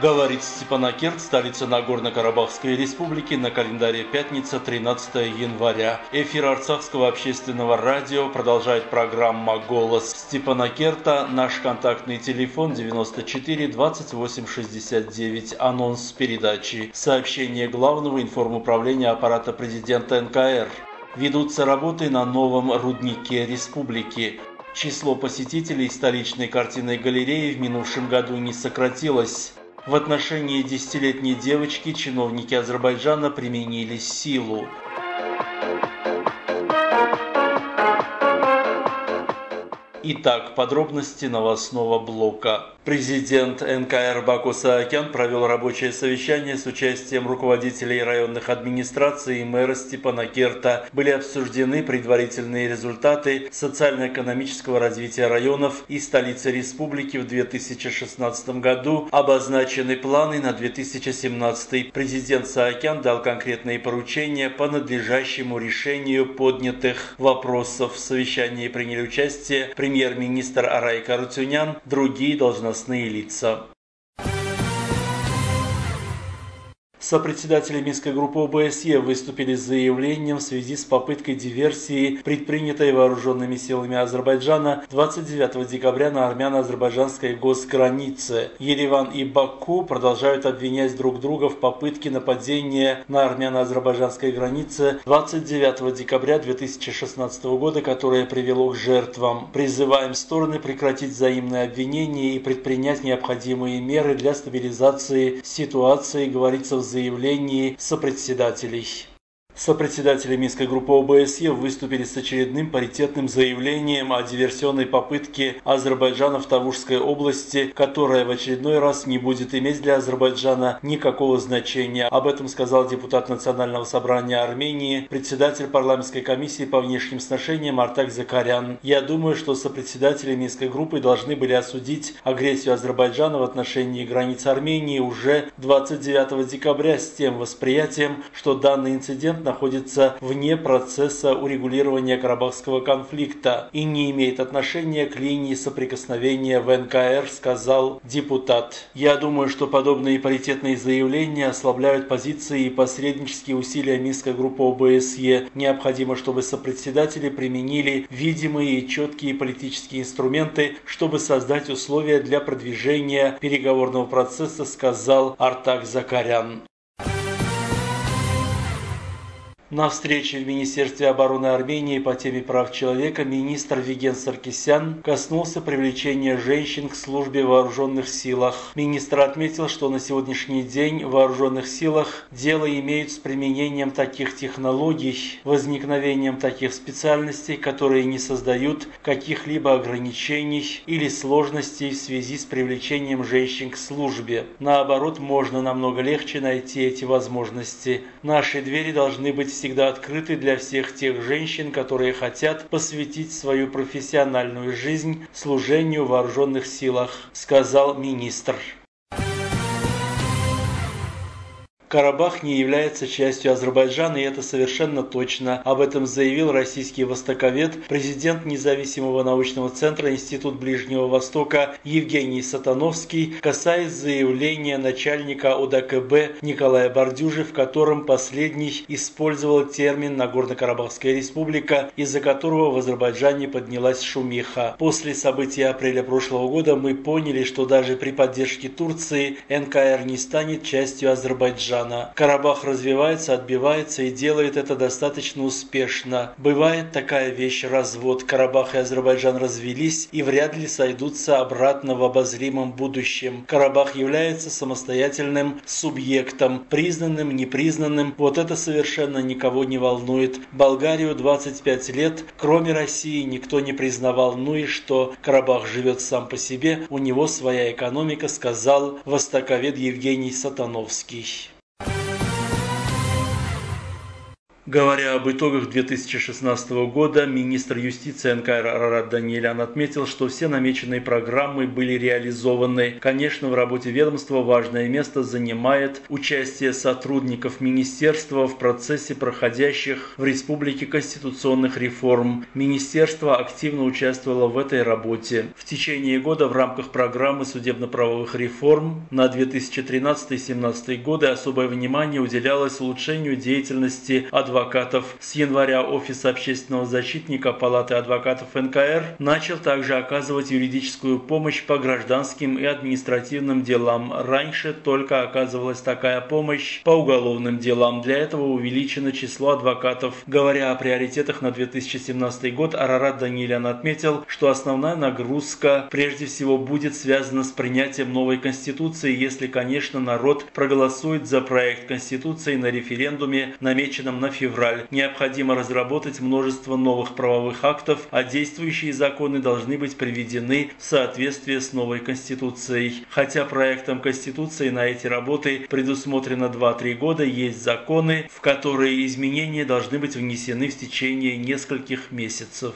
Говорит Степанакерт, столица Нагорно-Карабахской республики, на календаре пятница, 13 января. Эфир Арцахского общественного радио продолжает программа «Голос Степанакерта». Наш контактный телефон 94 28 69. Анонс передачи. Сообщение главного информуправления аппарата президента НКР. Ведутся работы на новом руднике республики. Число посетителей столичной картинной галереи в минувшем году не сократилось. В отношении десятилетней девочки чиновники Азербайджана применили силу. Итак, подробности новостного блока. Президент НКР Баку Саакян провел рабочее совещание с участием руководителей районных администраций и мэра Степана Керта. Были обсуждены предварительные результаты социально-экономического развития районов и столицы республики в 2016 году, обозначены планы на 2017. Президент Саакян дал конкретные поручения по надлежащему решению поднятых вопросов. В совещании приняли участие премьер-министр Арай Карутюнян, другие должностные лица. Сопредседатели Минской группы ОБСЕ выступили с заявлением в связи с попыткой диверсии, предпринятой вооруженными силами Азербайджана 29 декабря на армяно-азербайджанской госгранице. Ереван и Баку продолжают обвинять друг друга в попытке нападения на армяно-азербайджанской границе 29 декабря 2016 года, которое привело к жертвам. Призываем стороны прекратить взаимные обвинения и предпринять необходимые меры для стабилизации ситуации, говорится в заявлении заявлении сопредседателей. Сопредседатели Минской группы ОБСЕ выступили с очередным паритетным заявлением о диверсионной попытке Азербайджана в Тавушской области, которая в очередной раз не будет иметь для Азербайджана никакого значения. Об этом сказал депутат Национального собрания Армении, председатель парламентской комиссии по внешним сношениям Артак Закарян. Я думаю, что сопредседатели Минской группы должны были осудить агрессию Азербайджана в отношении границ Армении уже 29 декабря с тем восприятием, что данный инцидент находится вне процесса урегулирования Карабахского конфликта и не имеет отношения к линии соприкосновения в НКР, сказал депутат. Я думаю, что подобные паритетные заявления ослабляют позиции и посреднические усилия Минской группы ОБСЕ. Необходимо, чтобы сопредседатели применили видимые и четкие политические инструменты, чтобы создать условия для продвижения переговорного процесса, сказал Артак Закарян. На встрече в Министерстве обороны Армении по теме прав человека министр Виген Саркисян коснулся привлечения женщин к службе в вооруженных силах. Министр отметил, что на сегодняшний день в вооруженных силах дело имеют с применением таких технологий, возникновением таких специальностей, которые не создают каких-либо ограничений или сложностей в связи с привлечением женщин к службе. Наоборот, можно намного легче найти эти возможности. Наши двери должны быть всегда открыты для всех тех женщин, которые хотят посвятить свою профессиональную жизнь служению в вооруженных силах, сказал министр. Карабах не является частью Азербайджана, и это совершенно точно. Об этом заявил российский востоковед, президент независимого научного центра Институт Ближнего Востока Евгений Сатановский, касаясь заявления начальника ОДКБ Николая Бордюжи, в котором последний использовал термин Нагорно-Карабахская республика, из-за которого в Азербайджане поднялась шумиха. После событий апреля прошлого года мы поняли, что даже при поддержке Турции НКР не станет частью Азербайджана. Азербайджана. Карабах развивается, отбивается и делает это достаточно успешно. Бывает такая вещь развод. Карабах и Азербайджан развелись и вряд ли сойдутся обратно в обозримом будущем. Карабах является самостоятельным субъектом, признанным, непризнанным. Вот это совершенно никого не волнует. Болгарию 25 лет, кроме России, никто не признавал. Ну и что? Карабах живет сам по себе, у него своя экономика, сказал востоковед Евгений Сатановский. Говоря об итогах 2016 года, министр юстиции НКР Арарат Даниэлян отметил, что все намеченные программы были реализованы. Конечно, в работе ведомства важное место занимает участие сотрудников министерства в процессе проходящих в республике конституционных реформ. Министерство активно участвовало в этой работе. В течение года в рамках программы судебно-правовых реформ на 2013-2017 годы особое внимание уделялось улучшению деятельности адвокатов адвокатов. С января Офис общественного защитника Палаты адвокатов НКР начал также оказывать юридическую помощь по гражданским и административным делам. Раньше только оказывалась такая помощь по уголовным делам. Для этого увеличено число адвокатов. Говоря о приоритетах на 2017 год, Арарат Данилян отметил, что основная нагрузка прежде всего будет связана с принятием новой Конституции, если, конечно, народ проголосует за проект Конституции на референдуме, намеченном на февраль. Необходимо разработать множество новых правовых актов, а действующие законы должны быть приведены в соответствие с новой Конституцией. Хотя проектом Конституции на эти работы предусмотрено 2-3 года, есть законы, в которые изменения должны быть внесены в течение нескольких месяцев.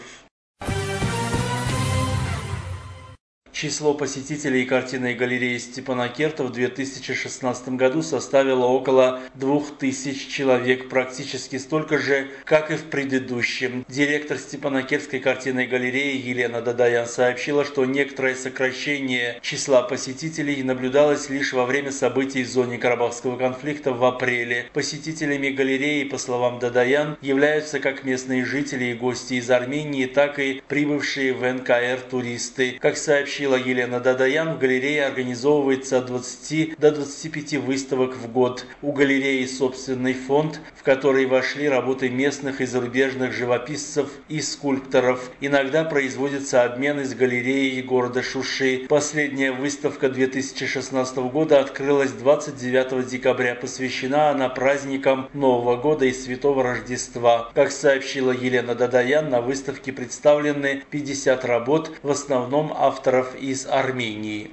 Число посетителей картинной галереи Степана Керта в 2016 году составило около 2000 человек, практически столько же, как и в предыдущем. Директор Степанакерской картинной галереи Елена Дадаян сообщила, что некоторое сокращение числа посетителей наблюдалось лишь во время событий в зоне Карабахского конфликта в апреле. Посетителями галереи, по словам Дадаян, являются как местные жители и гости из Армении, так и прибывшие в НКР туристы. Как сообщил сообщила Елена Дадаян, в галерее организовывается от 20 до 25 выставок в год. У галереи собственный фонд, в который вошли работы местных и зарубежных живописцев и скульпторов. Иногда производится обмен из галереи города Шуши. Последняя выставка 2016 года открылась 29 декабря. Посвящена она праздникам Нового года и Святого Рождества. Как сообщила Елена Дадаян, на выставке представлены 50 работ, в основном авторов из Армении.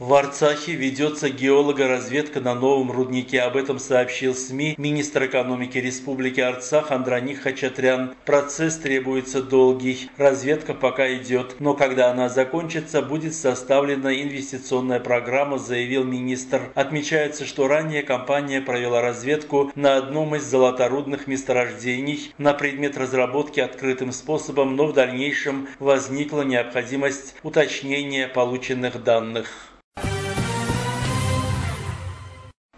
В Арцахе ведется геолого-разведка на новом руднике. Об этом сообщил СМИ министр экономики Республики Арцах Андроник Хачатрян. Процесс требуется долгий. Разведка пока идет. Но когда она закончится, будет составлена инвестиционная программа, заявил министр. Отмечается, что ранее компания провела разведку на одном из золоторудных месторождений на предмет разработки открытым способом, но в дальнейшем возникла необходимость уточнения полученных данных.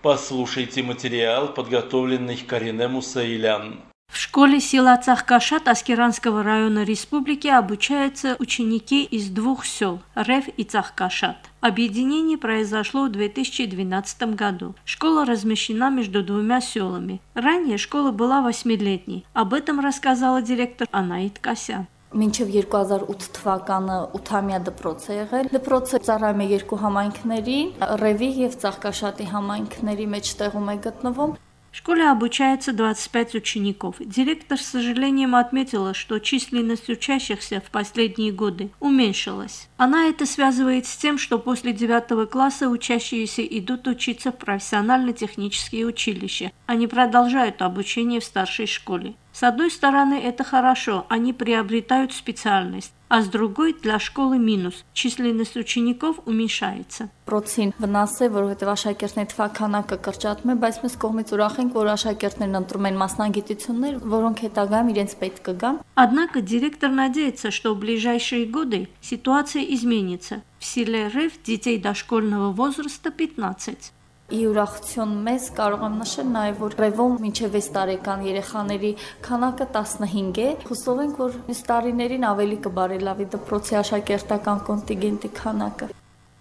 Послушайте материал, подготовленный Карине Мусаилян. В школе села Цахкашат Аскеранского района республики обучаются ученики из двух сел – Рев и Цахкашат. Объединение произошло в 2012 году. Школа размещена между двумя селами. Ранее школа была восьмилетней. Об этом рассказала директор Анаит Касян մինչև 2008 թվականը 8-ամյա դպրոց է եղել։ Դպրոցը ծառայում է երկու համայնքների՝ Ռևի եւ Ծաղկաշատի համայնքների մեջտեղում է գտնվում։ В школе обучается 25 учеников. Директор с сожалением отметила, что численность учащихся в последние годы уменьшилась. Она это связывает с тем, что после 9 класса учащиеся идут учиться в профессионально-технические училища, а не продолжают обучение в старшей школе. С одной стороны, это хорошо, они приобретают специальность, а с другой для школы минус. Численность учеников уменьшается. Պրոցին վնաս է, որովհետև աշակերտների թվականակը կրճատում է, բայց մենք կողմից ուրախ ենք, որ աշակերտներն ընտրում են մասնագիտություններ, որոնք հետագայում իրենց պետք կգան։ Однако директор надеется, что в ближайшие годы ситуация изменится. В селе Рев детей дошкольного возраста 15. ի ուրախություն մեզ կարող եմ նշել նաև որ Ռևոն մինչև 6 տարեկան երեխաների քանակը 15 է։ Հուսով ենք որ այս տարիներին ավելի կբարելավի դպրոցի աշակերտական կոնտինգենտի քանակը։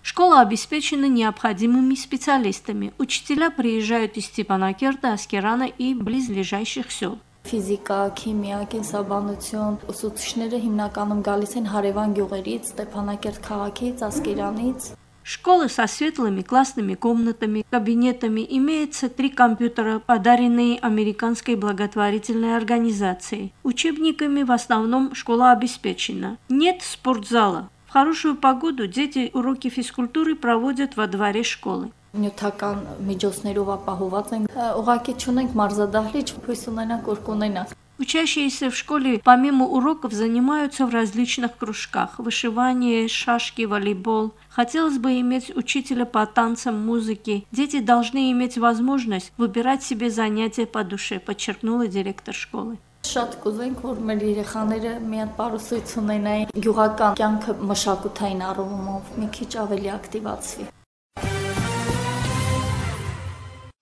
Школа обеспечена необходимыми специалистами. Учителя приезжают из Степанакерта, Аскерана и близлежащих сел. Ֆիզիկա, քիմիա, կենսաբանություն ուսուցիչները հիմնականում գալիս են հարևան գյուղերից, Ստեփանակերտ քաղաքից, Ասկերանից։ Школы со светлыми классными комнатами, кабинетами имеется три компьютера, подаренные американской благотворительной организацией. Учебниками в основном школа обеспечена. Нет спортзала. В хорошую погоду дети уроки физкультуры проводят во дворе школы. նյութական միջոցներով ապահոված են։ Ուղղակի չունենք մարզադահլիճ, հույս ունենանք, որ կունենանք։ Учащиеся в школе помимо уроков занимаются в различных кружках – вышивание, шашки, волейбол. Хотелось бы иметь учителя по танцам, музыке. Дети должны иметь возможность выбирать себе занятия по душе, подчеркнула директор школы. Շատ կուզենք, որ մեր երեխաները միան պարուսույց ունենային գյուղական կյանքը մշակութային առումով մի քիչ ավելի ակտիվացվի։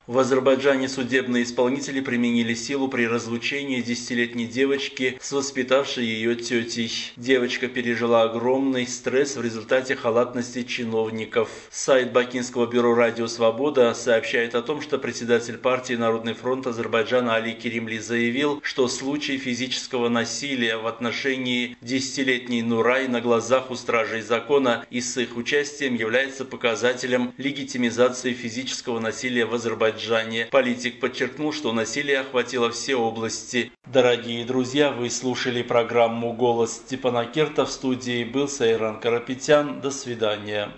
В Азербайджане судебные исполнители применили силу при разлучении десятилетней девочки с воспитавшей ее тетей. Девочка пережила огромный стресс в результате халатности чиновников. Сайт Бакинского бюро «Радио Свобода» сообщает о том, что председатель партии «Народный фронт» Азербайджана Али Керимли заявил, что случай физического насилия в отношении десятилетней Нурай на глазах у стражей закона и с их участием является показателем легитимизации физического насилия в Азербайджане Азербайджане. Политик подчеркнул, что насилие охватило все области. Дорогие друзья, вы слушали программу «Голос Степана Керта». В студии был Сайран Карапетян. До свидания.